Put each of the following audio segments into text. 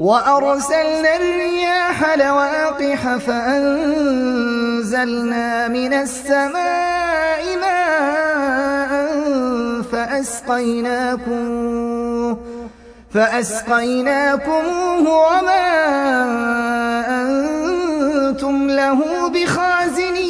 وأرسلنا الرياح لواقح فأنزلنا من السماء ماء فأسقيناكم فأسقيناكموه وما أنتم له بخازنين.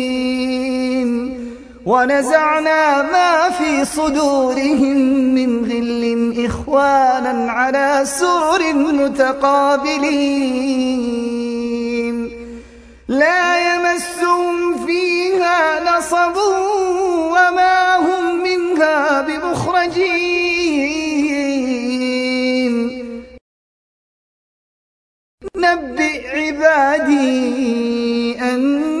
ونزعنا ما في صدورهم من غل إخوانا على سرر متقابلين. لا يمسهم فيها نصب وما هم منها بمخرجين. نبئ عبادي أني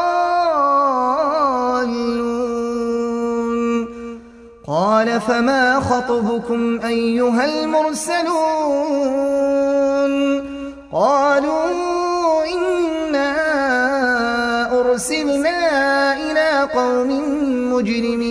قال فما خطبكم أيها المرسلون قالوا إنا أرسلنا إلى قوم مجرمين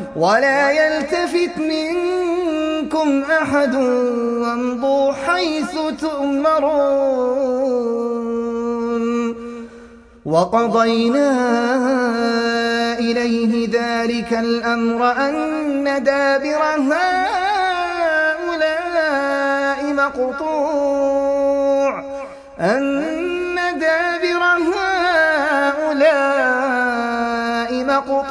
ولا يلتفت منكم أحد وامضوا حيث تؤمرون. وقضينا إليه ذلك الأمر أن دابر هؤلاء مقطوع. أن دابر هؤلاء مقطوع.